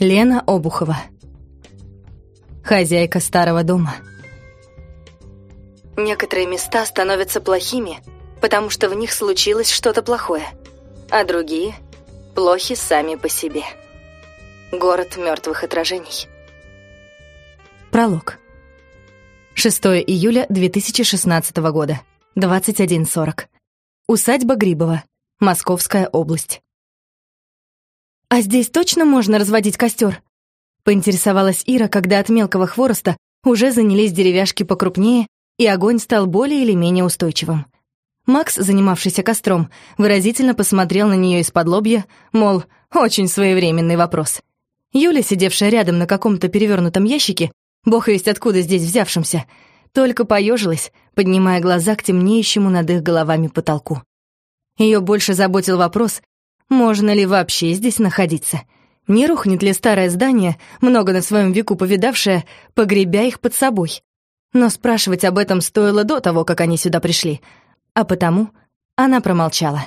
Лена Обухова. Хозяйка старого дома. Некоторые места становятся плохими, потому что в них случилось что-то плохое, а другие плохи сами по себе. Город мертвых отражений. Пролог. 6 июля 2016 года, 21.40. Усадьба Грибова, Московская область. «А здесь точно можно разводить костер? Поинтересовалась Ира, когда от мелкого хвороста уже занялись деревяшки покрупнее, и огонь стал более или менее устойчивым. Макс, занимавшийся костром, выразительно посмотрел на нее из-под лобья, мол, очень своевременный вопрос. Юля, сидевшая рядом на каком-то перевернутом ящике, бог весть откуда здесь взявшимся, только поежилась, поднимая глаза к темнеющему над их головами потолку. Ее больше заботил вопрос, можно ли вообще здесь находиться? Не рухнет ли старое здание, много на своем веку повидавшее, погребя их под собой? Но спрашивать об этом стоило до того, как они сюда пришли, а потому она промолчала.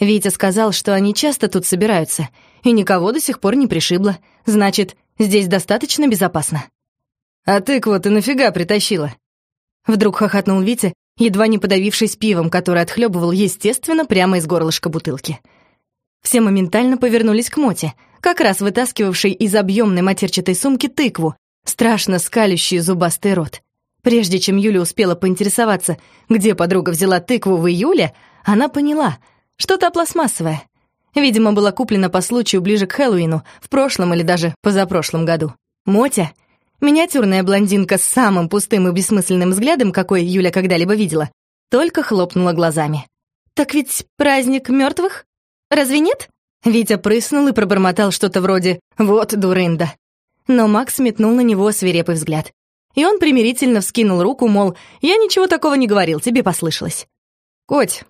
Витя сказал, что они часто тут собираются, и никого до сих пор не пришибло. Значит, здесь достаточно безопасно. «А тыкву ты нафига притащила?» Вдруг хохотнул Витя, едва не подавившись пивом, который отхлебывал, естественно, прямо из горлышка бутылки. Все моментально повернулись к Моте, как раз вытаскивавшей из объемной матерчатой сумки тыкву, страшно скалющий зубастый рот. Прежде чем Юля успела поинтересоваться, где подруга взяла тыкву в июле, она поняла, что-то пластмассовое. Видимо, была куплена по случаю ближе к Хэллоуину, в прошлом или даже позапрошлом году. Мотя, миниатюрная блондинка с самым пустым и бессмысленным взглядом, какой Юля когда-либо видела, только хлопнула глазами. «Так ведь праздник мертвых? Разве нет?» Витя прыснул и пробормотал что-то вроде «Вот дурында». Но Макс метнул на него свирепый взгляд. И он примирительно вскинул руку, мол, «Я ничего такого не говорил, тебе послышалось». «Коть,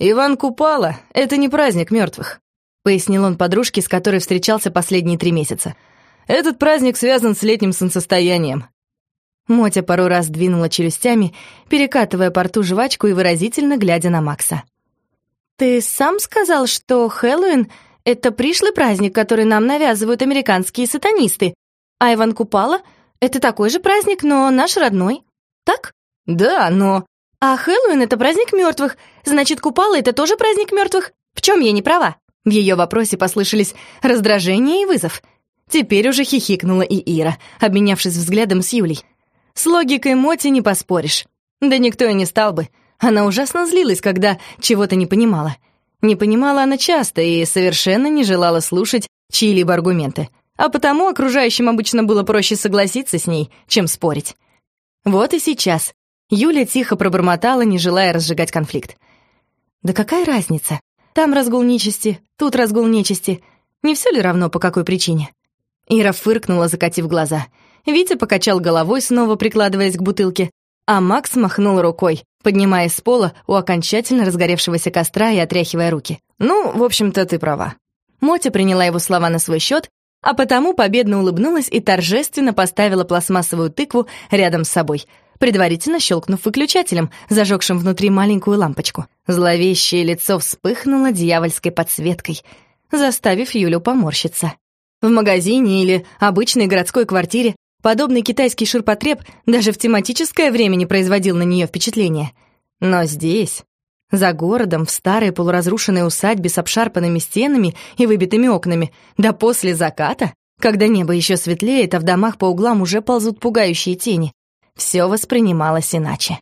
Иван Купала — это не праздник мертвых», пояснил он подружке, с которой встречался последние три месяца. «Этот праздник связан с летним солнцестоянием». Мотя пару раз двинула челюстями, перекатывая по рту жвачку и выразительно глядя на Макса. «Ты сам сказал, что Хэллоуин — это пришлый праздник, который нам навязывают американские сатанисты, а Иван Купала — это такой же праздник, но наш родной, так?» «Да, но...» «А Хэллоуин — это праздник мертвых, значит, Купала — это тоже праздник мертвых? В чем я не права?» В ее вопросе послышались раздражение и вызов. Теперь уже хихикнула и Ира, обменявшись взглядом с Юлей. С логикой Моти не поспоришь. Да никто и не стал бы. Она ужасно злилась, когда чего-то не понимала. Не понимала она часто и совершенно не желала слушать чьи-либо аргументы, а потому окружающим обычно было проще согласиться с ней, чем спорить. Вот и сейчас Юля тихо пробормотала, не желая разжигать конфликт. «Да какая разница? Там разгул нечисти, тут разгул нечисти. Не все ли равно, по какой причине?» Ира фыркнула, закатив глаза. Витя покачал головой, снова прикладываясь к бутылке, а Макс махнул рукой, поднимаясь с пола у окончательно разгоревшегося костра и отряхивая руки. «Ну, в общем-то, ты права». Мотя приняла его слова на свой счет, а потому победно улыбнулась и торжественно поставила пластмассовую тыкву рядом с собой, предварительно щелкнув выключателем, зажегшим внутри маленькую лампочку. Зловещее лицо вспыхнуло дьявольской подсветкой, заставив Юлю поморщиться. В магазине или обычной городской квартире Подобный китайский ширпотреб даже в тематическое время не производил на нее впечатления. Но здесь, за городом, в старой полуразрушенной усадьбе с обшарпанными стенами и выбитыми окнами, да после заката, когда небо еще светлеет, а в домах по углам уже ползут пугающие тени, все воспринималось иначе.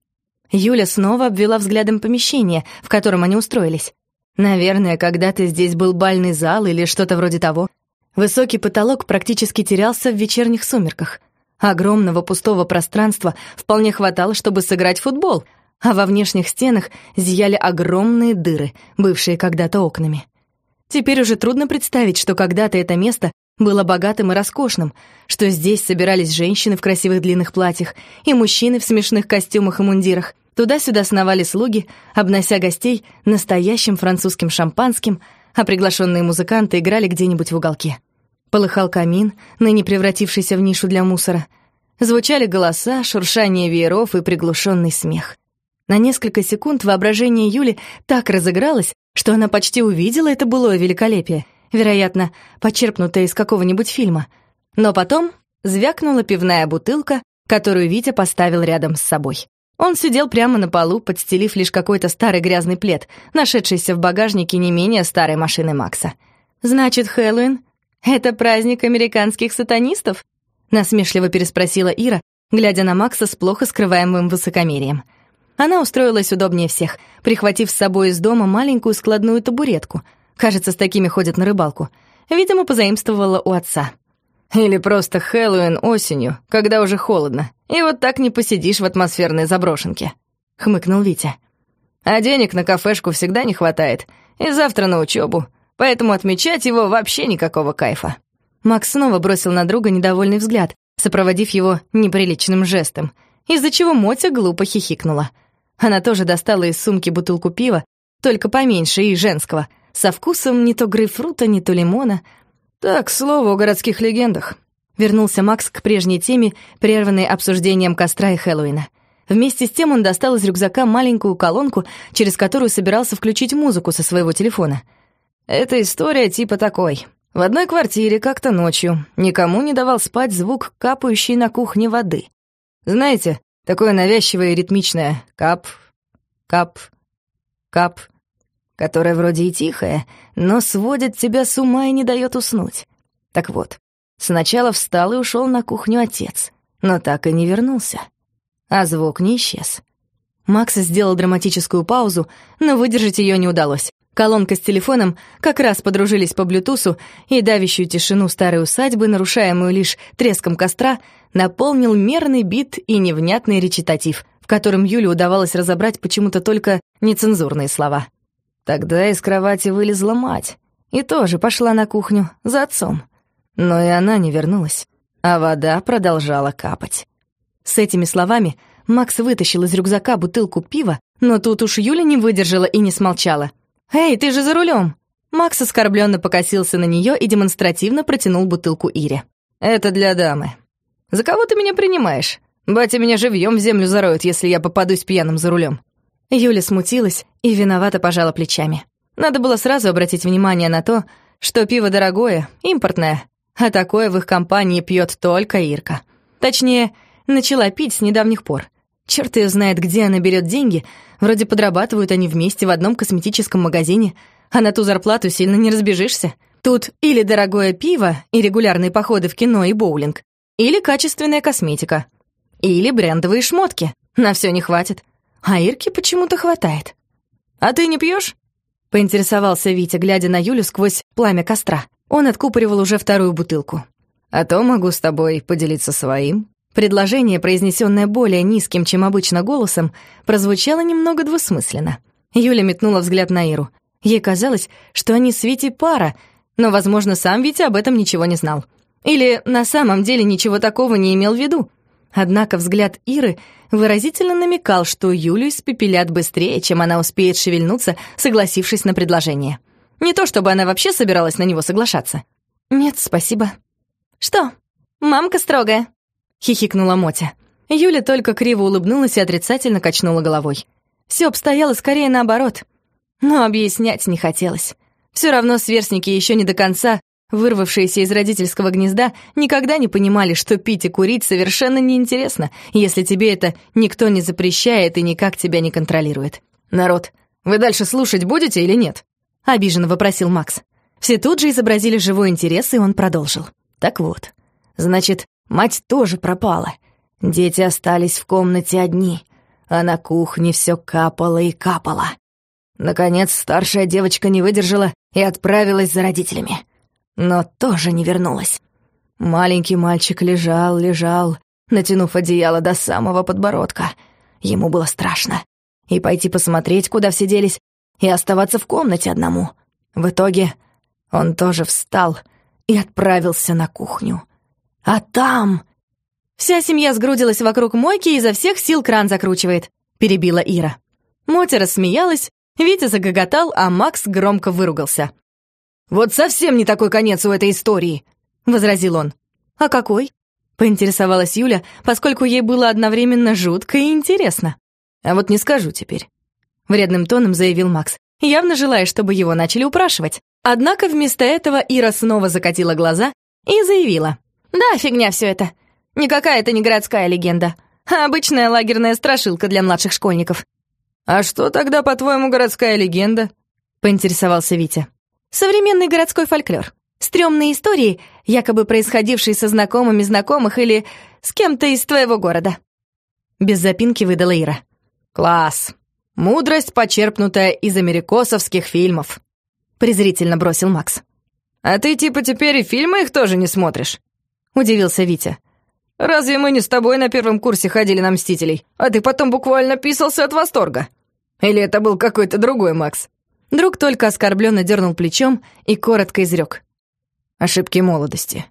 Юля снова обвела взглядом помещение, в котором они устроились. Наверное, когда-то здесь был бальный зал или что-то вроде того. Высокий потолок практически терялся в вечерних сумерках — Огромного пустого пространства вполне хватало, чтобы сыграть футбол, а во внешних стенах зияли огромные дыры, бывшие когда-то окнами. Теперь уже трудно представить, что когда-то это место было богатым и роскошным, что здесь собирались женщины в красивых длинных платьях и мужчины в смешных костюмах и мундирах. Туда-сюда сновали слуги, обнося гостей настоящим французским шампанским, а приглашенные музыканты играли где-нибудь в уголке. Полыхал камин, ныне превратившийся в нишу для мусора. Звучали голоса, шуршание вееров и приглушенный смех. На несколько секунд воображение Юли так разыгралось, что она почти увидела это былое великолепие. вероятно, почерпнутая из какого-нибудь фильма. Но потом звякнула пивная бутылка, которую Витя поставил рядом с собой. Он сидел прямо на полу, подстелив лишь какой-то старый грязный плед, нашедшийся в багажнике не менее старой машины Макса. «Значит, Хэллоуин — это праздник американских сатанистов?» — насмешливо переспросила Ира, глядя на Макса с плохо скрываемым высокомерием. Она устроилась удобнее всех, прихватив с собой из дома маленькую складную табуретку. Кажется, с такими ходят на рыбалку. Видимо, позаимствовала у отца. Или просто Хэллоуин осенью, когда уже холодно, и вот так не посидишь в атмосферной заброшенке», — хмыкнул Витя. «А денег на кафешку всегда не хватает, и завтра на учебу, поэтому отмечать его вообще никакого кайфа». Макс снова бросил на друга недовольный взгляд, сопроводив его неприличным жестом, из-за чего Мотя глупо хихикнула. Она тоже достала из сумки бутылку пива, только поменьше и женского, со вкусом не то грейпфрута, не то лимона, «Так, слово о городских легендах», — вернулся Макс к прежней теме, прерванной обсуждением костра и Хэллоуина. Вместе с тем он достал из рюкзака маленькую колонку, через которую собирался включить музыку со своего телефона. «Эта история типа такой. В одной квартире как-то ночью никому не давал спать звук капающей на кухне воды. Знаете, такое навязчивое и ритмичное «кап, кап, кап», которая вроде и тихая, но сводит тебя с ума и не дает уснуть. Так вот, сначала встал и ушел на кухню отец, но так и не вернулся. А звук не исчез. Макс сделал драматическую паузу, но выдержать ее не удалось. Колонка с телефоном как раз подружились по блютусу, и давящую тишину старой усадьбы, нарушаемую лишь треском костра, наполнил мерный бит и невнятный речитатив, в котором Юле удавалось разобрать почему-то только нецензурные слова. Тогда из кровати вылезла мать и тоже пошла на кухню за отцом. Но и она не вернулась, а вода продолжала капать. С этими словами Макс вытащил из рюкзака бутылку пива, но тут уж Юля не выдержала и не смолчала. «Эй, ты же за рулем! Макс оскорбленно покосился на нее и демонстративно протянул бутылку Ире. «Это для дамы. За кого ты меня принимаешь? Батя меня живьем в землю зароет, если я попадусь пьяным за рулем. Юля смутилась и виновато пожала плечами. Надо было сразу обратить внимание на то, что пиво дорогое, импортное, а такое в их компании пьет только Ирка. Точнее, начала пить с недавних пор. Черт ее знает, где она берет деньги, вроде подрабатывают они вместе в одном косметическом магазине, а на ту зарплату сильно не разбежишься. Тут или дорогое пиво и регулярные походы в кино и боулинг, или качественная косметика, или брендовые шмотки. На все не хватит а Ирке почему-то хватает. «А ты не пьешь? поинтересовался Витя, глядя на Юлю сквозь пламя костра. Он откупоривал уже вторую бутылку. «А то могу с тобой поделиться своим». Предложение, произнесенное более низким, чем обычно голосом, прозвучало немного двусмысленно. Юля метнула взгляд на Иру. Ей казалось, что они с Витей пара, но, возможно, сам Витя об этом ничего не знал. Или на самом деле ничего такого не имел в виду. Однако взгляд Иры выразительно намекал, что Юлю испепелят быстрее, чем она успеет шевельнуться, согласившись на предложение. Не то чтобы она вообще собиралась на него соглашаться. «Нет, спасибо». «Что, мамка строгая?» — хихикнула Мотя. Юля только криво улыбнулась и отрицательно качнула головой. Все обстояло скорее наоборот. Но объяснять не хотелось. Все равно сверстники еще не до конца Вырвавшиеся из родительского гнезда никогда не понимали, что пить и курить совершенно неинтересно, если тебе это никто не запрещает и никак тебя не контролирует. «Народ, вы дальше слушать будете или нет?» — обиженно вопросил Макс. Все тут же изобразили живой интерес, и он продолжил. «Так вот, значит, мать тоже пропала. Дети остались в комнате одни, а на кухне все капало и капало. Наконец, старшая девочка не выдержала и отправилась за родителями» но тоже не вернулась. Маленький мальчик лежал, лежал, натянув одеяло до самого подбородка. Ему было страшно. И пойти посмотреть, куда все делись, и оставаться в комнате одному. В итоге он тоже встал и отправился на кухню. А там... «Вся семья сгрудилась вокруг мойки и изо всех сил кран закручивает», — перебила Ира. Мотя рассмеялась, Витя загоготал, а Макс громко выругался. «Вот совсем не такой конец у этой истории», — возразил он. «А какой?» — поинтересовалась Юля, поскольку ей было одновременно жутко и интересно. «А вот не скажу теперь», — вредным тоном заявил Макс, явно желая, чтобы его начали упрашивать. Однако вместо этого Ира снова закатила глаза и заявила. «Да, фигня все это. Никакая это не городская легенда, а обычная лагерная страшилка для младших школьников». «А что тогда, по-твоему, городская легенда?» — поинтересовался Витя. «Современный городской фольклор. Стремные истории, якобы происходившие со знакомыми знакомых или с кем-то из твоего города». Без запинки выдала Ира. «Класс! Мудрость, почерпнутая из америкосовских фильмов», — презрительно бросил Макс. «А ты типа теперь и фильмы их тоже не смотришь?» — удивился Витя. «Разве мы не с тобой на первом курсе ходили на «Мстителей», а ты потом буквально писался от восторга? Или это был какой-то другой Макс?» Друг только оскорбленно дернул плечом и коротко изрек. «Ошибки молодости».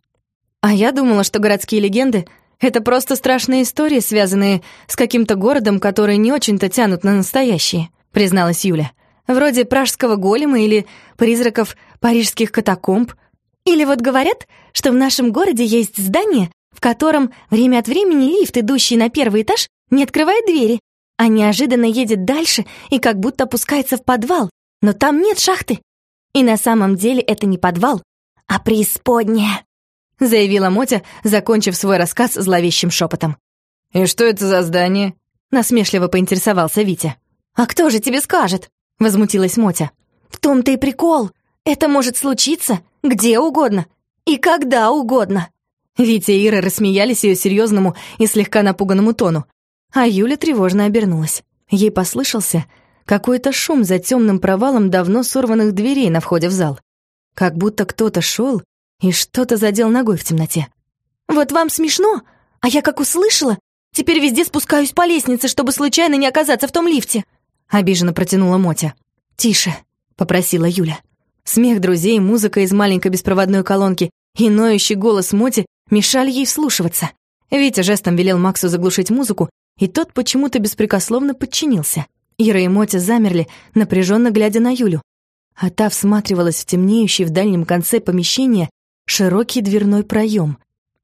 А я думала, что городские легенды — это просто страшные истории, связанные с каким-то городом, которые не очень-то тянут на настоящие, призналась Юля. Вроде пражского голема или призраков парижских катакомб. Или вот говорят, что в нашем городе есть здание, в котором время от времени лифт, идущий на первый этаж, не открывает двери, а неожиданно едет дальше и как будто опускается в подвал, но там нет шахты. И на самом деле это не подвал, а преисподняя, заявила Мотя, закончив свой рассказ зловещим шепотом. «И что это за здание?» насмешливо поинтересовался Витя. «А кто же тебе скажет?» — возмутилась Мотя. «В том-то и прикол. Это может случиться где угодно и когда угодно». Витя и Ира рассмеялись ее серьезному и слегка напуганному тону, а Юля тревожно обернулась. Ей послышался какой-то шум за темным провалом давно сорванных дверей на входе в зал. Как будто кто-то шел и что-то задел ногой в темноте. «Вот вам смешно, а я как услышала, теперь везде спускаюсь по лестнице, чтобы случайно не оказаться в том лифте», обиженно протянула Мотя. «Тише», — попросила Юля. Смех друзей, музыка из маленькой беспроводной колонки и ноющий голос Моти мешали ей вслушиваться. Витя жестом велел Максу заглушить музыку, и тот почему-то беспрекословно подчинился. Ира и Мотя замерли, напряженно глядя на Юлю. А та всматривалась в темнеющий в дальнем конце помещения широкий дверной проем.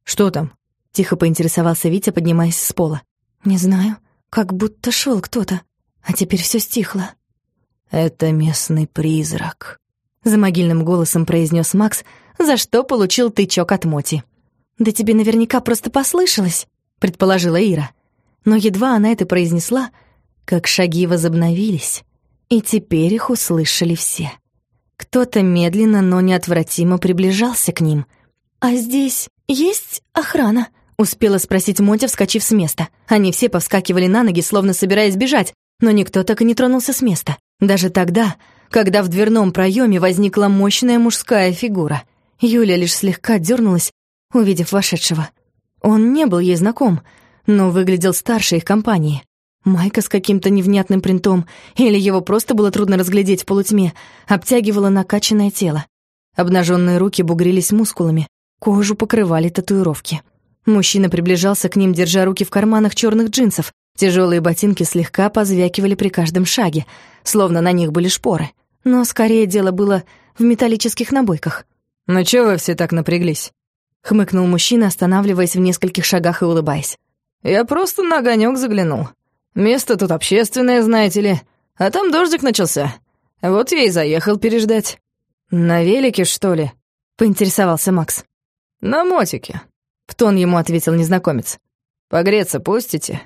«Что там?» — тихо поинтересовался Витя, поднимаясь с пола. «Не знаю, как будто шел кто-то, а теперь все стихло». «Это местный призрак», — за могильным голосом произнес Макс, за что получил тычок от Моти. «Да тебе наверняка просто послышалось», — предположила Ира. Но едва она это произнесла, как шаги возобновились, и теперь их услышали все. Кто-то медленно, но неотвратимо приближался к ним. «А здесь есть охрана?» — успела спросить Мотя, вскочив с места. Они все повскакивали на ноги, словно собираясь бежать, но никто так и не тронулся с места. Даже тогда, когда в дверном проеме возникла мощная мужская фигура. Юля лишь слегка дернулась, увидев вошедшего. Он не был ей знаком, но выглядел старше их компании. Майка с каким-то невнятным принтом, или его просто было трудно разглядеть в полутьме, обтягивала накачанное тело. Обнаженные руки бугрились мускулами, кожу покрывали татуировки. Мужчина приближался к ним, держа руки в карманах черных джинсов. Тяжелые ботинки слегка позвякивали при каждом шаге, словно на них были шпоры. Но скорее дело было в металлических набойках. «Ну чего вы все так напряглись?» — хмыкнул мужчина, останавливаясь в нескольких шагах и улыбаясь. «Я просто на огонек заглянул. Место тут общественное, знаете ли. А там дождик начался. Вот я и заехал переждать». «На велике, что ли?» — поинтересовался Макс. «На мотике», — в тон ему ответил незнакомец. «Погреться пустите?»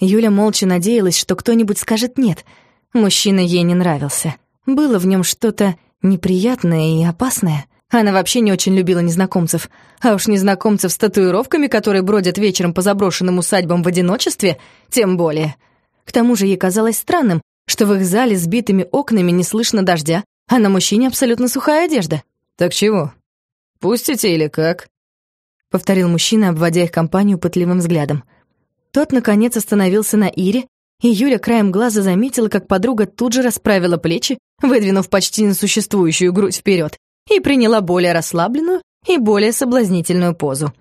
Юля молча надеялась, что кто-нибудь скажет «нет». Мужчина ей не нравился. Было в нем что-то неприятное и опасное. Она вообще не очень любила незнакомцев. А уж незнакомцев с татуировками, которые бродят вечером по заброшенным усадьбам в одиночестве, тем более. К тому же ей казалось странным, что в их зале с битыми окнами не слышно дождя, а на мужчине абсолютно сухая одежда. «Так чего? Пустите или как?» — повторил мужчина, обводя их компанию пытливым взглядом. Тот, наконец, остановился на Ире, и Юля краем глаза заметила, как подруга тут же расправила плечи, выдвинув почти несуществующую грудь вперед, и приняла более расслабленную и более соблазнительную позу.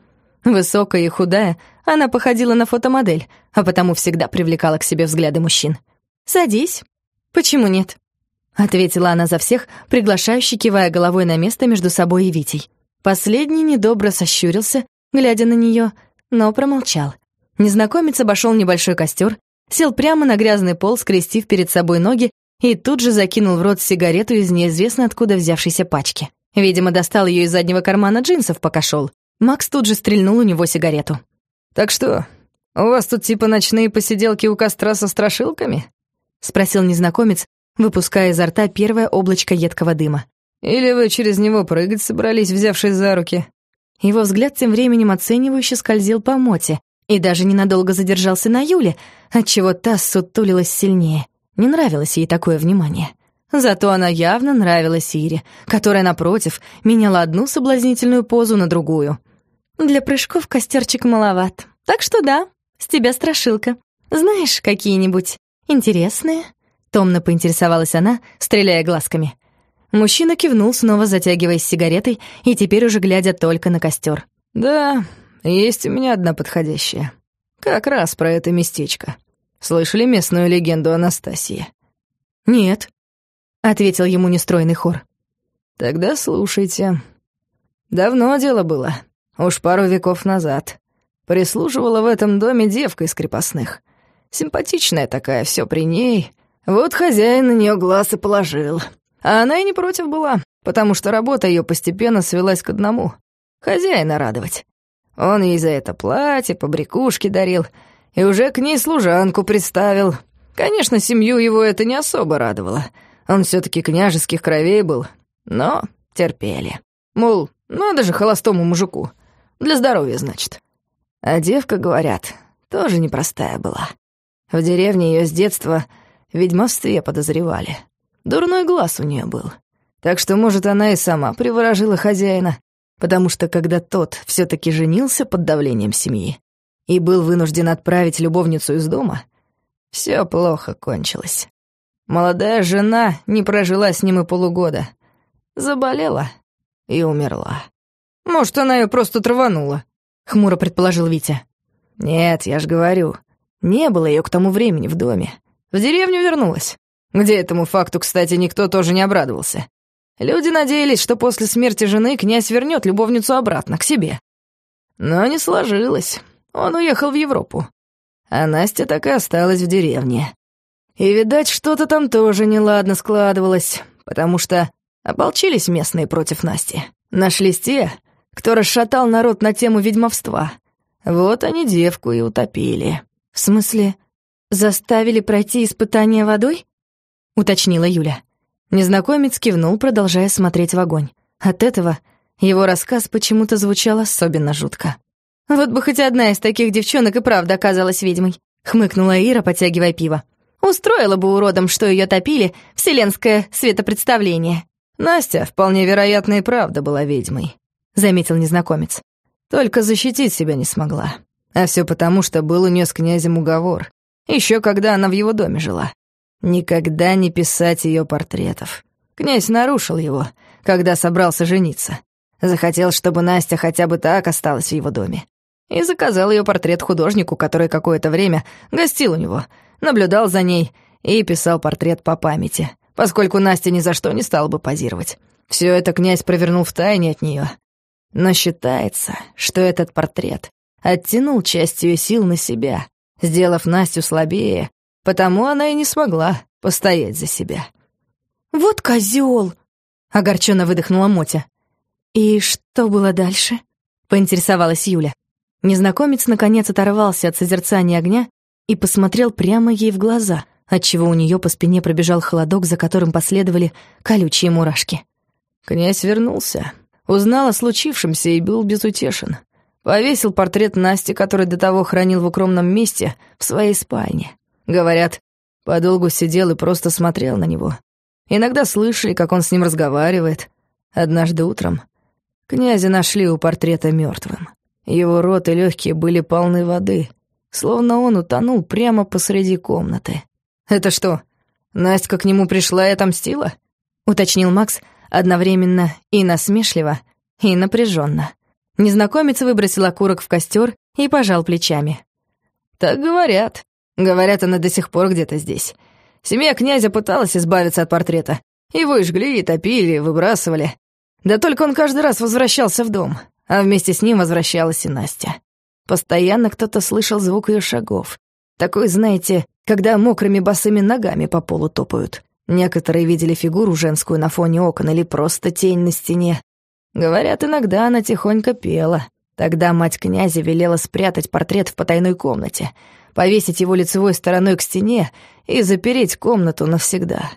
Высокая и худая, она походила на фотомодель, а потому всегда привлекала к себе взгляды мужчин. «Садись. Почему нет?» — ответила она за всех, приглашающе кивая головой на место между собой и Витей. Последний недобро сощурился, глядя на нее, но промолчал. Незнакомец обошел небольшой костер, сел прямо на грязный пол, скрестив перед собой ноги и тут же закинул в рот сигарету из неизвестно откуда взявшейся пачки. Видимо, достал ее из заднего кармана джинсов, пока шел. Макс тут же стрельнул у него сигарету. «Так что, у вас тут типа ночные посиделки у костра со страшилками?» — спросил незнакомец, выпуская изо рта первое облачко едкого дыма. «Или вы через него прыгать собрались, взявшись за руки?» Его взгляд тем временем оценивающе скользил по моте и даже ненадолго задержался на Юле, отчего та сутулилась сильнее. Не нравилось ей такое внимание. Зато она явно нравилась Ире, которая, напротив, меняла одну соблазнительную позу на другую. «Для прыжков костерчик маловат, так что да, с тебя страшилка. Знаешь, какие-нибудь интересные?» Томно поинтересовалась она, стреляя глазками. Мужчина кивнул, снова затягиваясь сигаретой и теперь уже глядя только на костер. «Да, есть у меня одна подходящая. Как раз про это местечко. Слышали местную легенду Анастасии?» «Нет», — ответил ему нестройный хор. «Тогда слушайте. Давно дело было, уж пару веков назад. Прислуживала в этом доме девка из крепостных. Симпатичная такая, все при ней. Вот хозяин на нее глаз и положил. А она и не против была, потому что работа ее постепенно свелась к одному — хозяина радовать. Он ей за это платье, побрякушки дарил, и уже к ней служанку представил. Конечно, семью его это не особо радовало. Он все таки княжеских кровей был, но терпели. Мол, надо же холостому мужику. Для здоровья, значит. А девка, говорят, тоже непростая была. В деревне ее с детства ведьмовстве подозревали — Дурной глаз у нее был. Так что, может, она и сама приворожила хозяина, потому что когда тот все таки женился под давлением семьи и был вынужден отправить любовницу из дома, все плохо кончилось. Молодая жена не прожила с ним и полугода. Заболела и умерла. Может, она ее просто траванула, хмуро предположил Витя. Нет, я ж говорю, не было ее к тому времени в доме. В деревню вернулась. Где этому факту, кстати, никто тоже не обрадовался. Люди надеялись, что после смерти жены князь вернет любовницу обратно, к себе. Но не сложилось. Он уехал в Европу. А Настя так и осталась в деревне. И, видать, что-то там тоже неладно складывалось, потому что ополчились местные против Насти. Нашлись те, кто расшатал народ на тему ведьмовства. Вот они девку и утопили. В смысле, заставили пройти испытание водой? уточнила Юля. Незнакомец кивнул, продолжая смотреть в огонь. От этого его рассказ почему-то звучал особенно жутко. «Вот бы хоть одна из таких девчонок и правда оказалась ведьмой», — хмыкнула Ира, потягивая пиво. «Устроила бы уродом, что ее топили, вселенское светопредставление». «Настя, вполне вероятно, и правда была ведьмой», — заметил незнакомец. «Только защитить себя не смогла. А все потому, что был у нее с князем уговор. Еще когда она в его доме жила. Никогда не писать ее портретов. Князь нарушил его, когда собрался жениться. Захотел, чтобы Настя хотя бы так осталась в его доме. И заказал ее портрет художнику, который какое-то время гостил у него, наблюдал за ней и писал портрет по памяти, поскольку Настя ни за что не стала бы позировать. Все это князь провернул в тайне от нее. Но считается, что этот портрет оттянул часть ее сил на себя, сделав Настю слабее Потому она и не смогла постоять за себя. «Вот козёл!» — огорченно выдохнула Мотя. «И что было дальше?» — поинтересовалась Юля. Незнакомец наконец оторвался от созерцания огня и посмотрел прямо ей в глаза, отчего у нее по спине пробежал холодок, за которым последовали колючие мурашки. Князь вернулся, узнал о случившемся и был безутешен. Повесил портрет Насти, который до того хранил в укромном месте, в своей спальне. Говорят, подолгу сидел и просто смотрел на него. Иногда слышали, как он с ним разговаривает. Однажды утром князя нашли у портрета мертвым. Его рот и легкие были полны воды, словно он утонул прямо посреди комнаты. «Это что, Настя к нему пришла и отомстила?» — уточнил Макс одновременно и насмешливо, и напряженно. Незнакомец выбросил окурок в костер и пожал плечами. «Так говорят», Говорят, она до сих пор где-то здесь. Семья князя пыталась избавиться от портрета. Его и жгли, и топили, и выбрасывали. Да только он каждый раз возвращался в дом, а вместе с ним возвращалась и Настя. Постоянно кто-то слышал звук ее шагов. Такой, знаете, когда мокрыми босыми ногами по полу топают. Некоторые видели фигуру женскую на фоне окон или просто тень на стене. Говорят, иногда она тихонько пела. Тогда мать князя велела спрятать портрет в потайной комнате, повесить его лицевой стороной к стене и запереть комнату навсегда.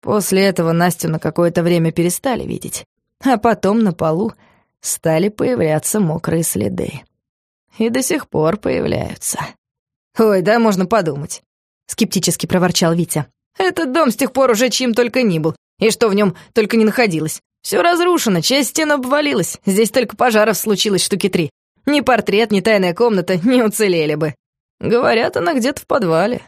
После этого Настю на какое-то время перестали видеть, а потом на полу стали появляться мокрые следы. И до сих пор появляются. «Ой, да, можно подумать», — скептически проворчал Витя. «Этот дом с тех пор уже чьим только ни был, и что в нем только не находилось. Все разрушено, часть стен обвалилась, здесь только пожаров случилось штуки три. Ни портрет, ни тайная комната не уцелели бы. Говорят, она где-то в подвале».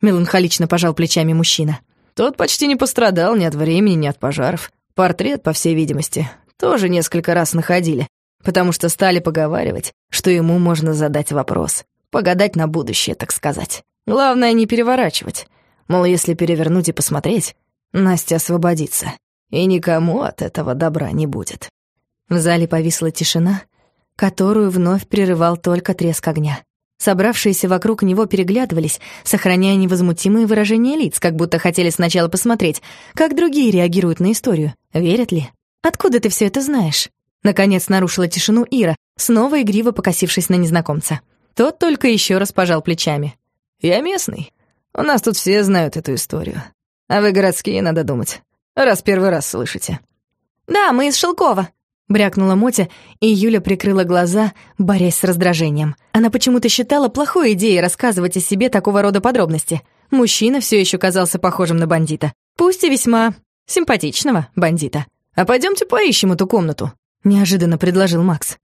Меланхолично пожал плечами мужчина. Тот почти не пострадал ни от времени, ни от пожаров. Портрет, по всей видимости, тоже несколько раз находили, потому что стали поговаривать, что ему можно задать вопрос. Погадать на будущее, так сказать. Главное, не переворачивать. Мол, если перевернуть и посмотреть, Настя освободится, и никому от этого добра не будет. В зале повисла тишина, которую вновь прерывал только треск огня. Собравшиеся вокруг него переглядывались, сохраняя невозмутимые выражения лиц, как будто хотели сначала посмотреть, как другие реагируют на историю, верят ли. «Откуда ты все это знаешь?» Наконец нарушила тишину Ира, снова игриво покосившись на незнакомца. Тот только еще раз пожал плечами. «Я местный. У нас тут все знают эту историю. А вы городские, надо думать. Раз первый раз слышите». «Да, мы из Шелкова», Брякнула Мотя, и Юля прикрыла глаза, борясь с раздражением. Она почему-то считала плохой идеей рассказывать о себе такого рода подробности. Мужчина все еще казался похожим на бандита. Пусть и весьма симпатичного бандита. «А пойдемте поищем эту комнату», — неожиданно предложил Макс.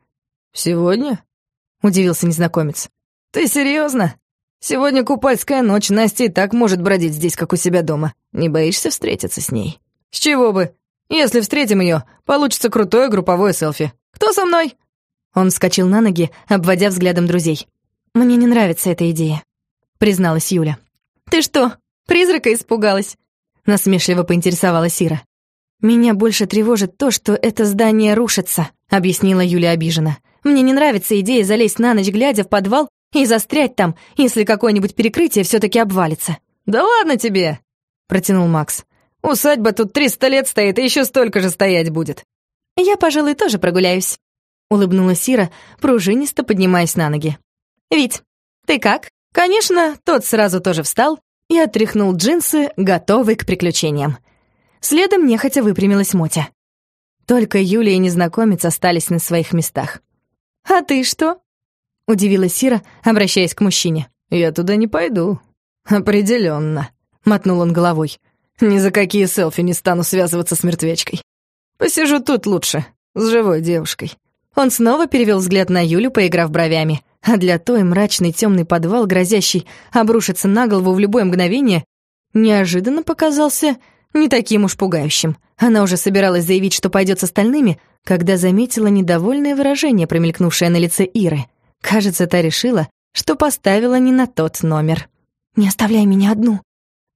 «Сегодня?» — удивился незнакомец. «Ты серьезно? Сегодня купальская ночь, Настя и так может бродить здесь, как у себя дома. Не боишься встретиться с ней?» «С чего бы? Если встретим ее, получится крутое групповое селфи. Кто со мной?» Он вскочил на ноги, обводя взглядом друзей. «Мне не нравится эта идея», — призналась Юля. «Ты что, призрака испугалась?» — насмешливо поинтересовалась Ира. «Меня больше тревожит то, что это здание рушится», — объяснила Юля обиженно. «Мне не нравится идея залезть на ночь, глядя в подвал, и застрять там, если какое-нибудь перекрытие все таки обвалится». «Да ладно тебе!» — протянул Макс. Усадьба тут триста лет стоит, и еще столько же стоять будет». «Я, пожалуй, тоже прогуляюсь», — улыбнулась Сира, пружинисто поднимаясь на ноги. «Вить, ты как?» Конечно, тот сразу тоже встал и отряхнул джинсы, готовый к приключениям. Следом нехотя выпрямилась Мотя. Только Юля и незнакомец остались на своих местах. «А ты что?» — удивилась Сира, обращаясь к мужчине. «Я туда не пойду». Определенно, мотнул он головой. Ни за какие селфи не стану связываться с мертвечкой. Посижу тут лучше, с живой девушкой». Он снова перевел взгляд на Юлю, поиграв бровями. А для той мрачный темный подвал, грозящий обрушиться на голову в любое мгновение, неожиданно показался не таким уж пугающим. Она уже собиралась заявить, что пойдет с остальными, когда заметила недовольное выражение, промелькнувшее на лице Иры. Кажется, та решила, что поставила не на тот номер. «Не оставляй меня одну»,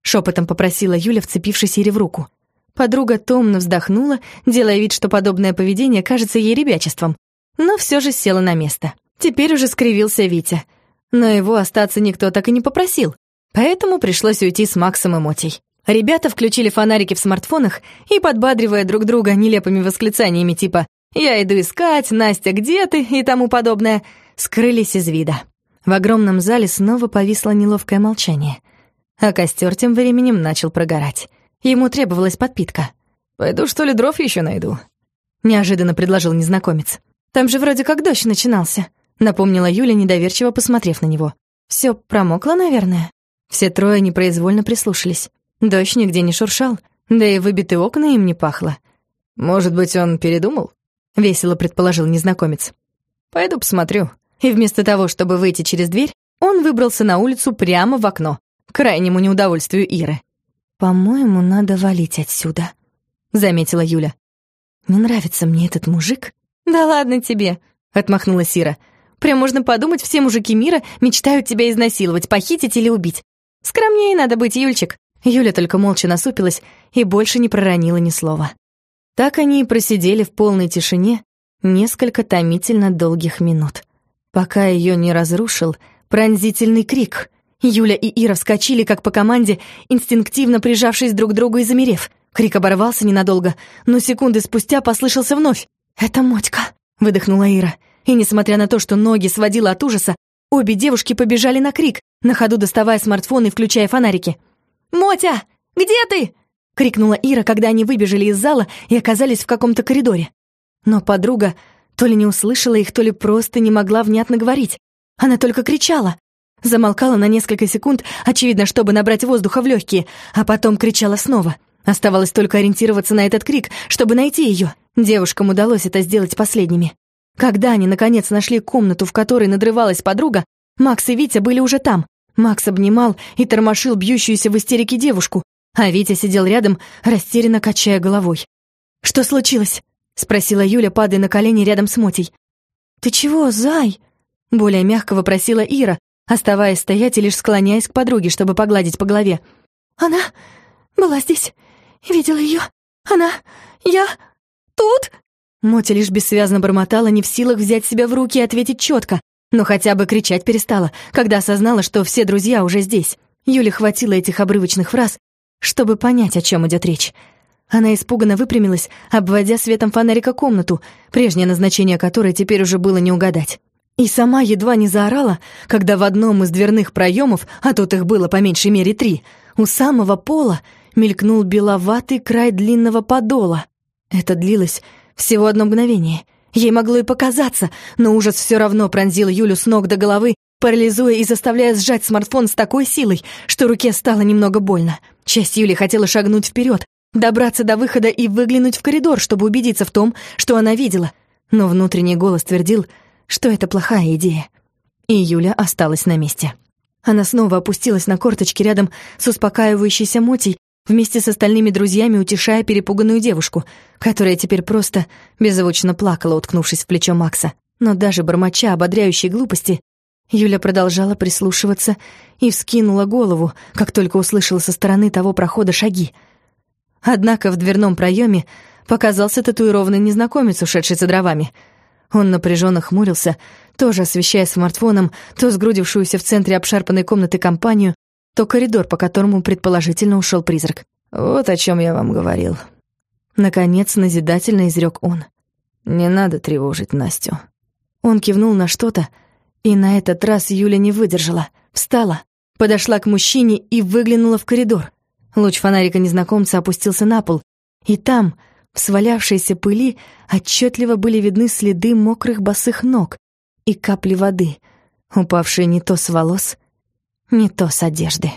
Шепотом попросила Юля, вцепившись Ире в руку. Подруга томно вздохнула, делая вид, что подобное поведение кажется ей ребячеством, но все же села на место. Теперь уже скривился Витя. Но его остаться никто так и не попросил, поэтому пришлось уйти с Максом и Мотей. Ребята включили фонарики в смартфонах и, подбадривая друг друга нелепыми восклицаниями типа «Я иду искать», «Настя, где ты?» и тому подобное, скрылись из вида. В огромном зале снова повисло неловкое молчание — а костер тем временем начал прогорать. Ему требовалась подпитка. «Пойду, что ли, дров еще найду?» Неожиданно предложил незнакомец. «Там же вроде как дождь начинался», — напомнила Юля, недоверчиво посмотрев на него. Все промокло, наверное?» Все трое непроизвольно прислушались. Дождь нигде не шуршал, да и выбитые окна им не пахло. «Может быть, он передумал?» — весело предположил незнакомец. «Пойду посмотрю». И вместо того, чтобы выйти через дверь, он выбрался на улицу прямо в окно, к крайнему неудовольствию Иры. «По-моему, надо валить отсюда», — заметила Юля. «Не нравится мне этот мужик». «Да ладно тебе», — отмахнулась Ира. «Прям можно подумать, все мужики мира мечтают тебя изнасиловать, похитить или убить. Скромнее надо быть, Юльчик». Юля только молча насупилась и больше не проронила ни слова. Так они и просидели в полной тишине несколько томительно долгих минут, пока ее не разрушил пронзительный крик — Юля и Ира вскочили, как по команде, инстинктивно прижавшись друг к другу и замерев. Крик оборвался ненадолго, но секунды спустя послышался вновь. «Это Мотька», — выдохнула Ира. И несмотря на то, что ноги сводила от ужаса, обе девушки побежали на крик, на ходу доставая смартфон и включая фонарики. «Мотя, где ты?» — крикнула Ира, когда они выбежали из зала и оказались в каком-то коридоре. Но подруга то ли не услышала их, то ли просто не могла внятно говорить. Она только кричала. Замолкала на несколько секунд, очевидно, чтобы набрать воздуха в легкие, а потом кричала снова. Оставалось только ориентироваться на этот крик, чтобы найти ее. Девушкам удалось это сделать последними. Когда они, наконец, нашли комнату, в которой надрывалась подруга, Макс и Витя были уже там. Макс обнимал и тормошил бьющуюся в истерике девушку, а Витя сидел рядом, растерянно качая головой. «Что случилось?» — спросила Юля, падая на колени рядом с Мотей. «Ты чего, зай?» — более мягко вопросила Ира, оставаясь стоять и лишь склоняясь к подруге, чтобы погладить по голове. «Она была здесь. Видела ее. Она... Я... Тут?» Мотя лишь бессвязно бормотала, не в силах взять себя в руки и ответить четко, но хотя бы кричать перестала, когда осознала, что все друзья уже здесь. Юле хватило этих обрывочных фраз, чтобы понять, о чем идет речь. Она испуганно выпрямилась, обводя светом фонарика комнату, прежнее назначение которой теперь уже было не угадать. И сама едва не заорала, когда в одном из дверных проемов, а тут их было по меньшей мере три, у самого пола мелькнул беловатый край длинного подола. Это длилось всего одно мгновение. Ей могло и показаться, но ужас все равно пронзил Юлю с ног до головы, парализуя и заставляя сжать смартфон с такой силой, что руке стало немного больно. Часть Юли хотела шагнуть вперед, добраться до выхода и выглянуть в коридор, чтобы убедиться в том, что она видела. Но внутренний голос твердил — что это плохая идея. И Юля осталась на месте. Она снова опустилась на корточки рядом с успокаивающейся Мотей, вместе с остальными друзьями утешая перепуганную девушку, которая теперь просто беззвучно плакала, уткнувшись в плечо Макса. Но даже бормоча ободряющей глупости, Юля продолжала прислушиваться и вскинула голову, как только услышала со стороны того прохода шаги. Однако в дверном проеме показался татуированный незнакомец, ушедший за дровами — он напряженно хмурился, тоже освещая смартфоном то сгрудившуюся в центре обшарпанной комнаты компанию, то коридор, по которому предположительно ушел призрак. «Вот о чем я вам говорил». Наконец, назидательно изрек он. «Не надо тревожить Настю». Он кивнул на что-то, и на этот раз Юля не выдержала, встала, подошла к мужчине и выглянула в коридор. Луч фонарика незнакомца опустился на пол, и там, в свалявшейся пыли отчетливо были видны следы мокрых босых ног и капли воды, упавшие не то с волос, не то с одежды.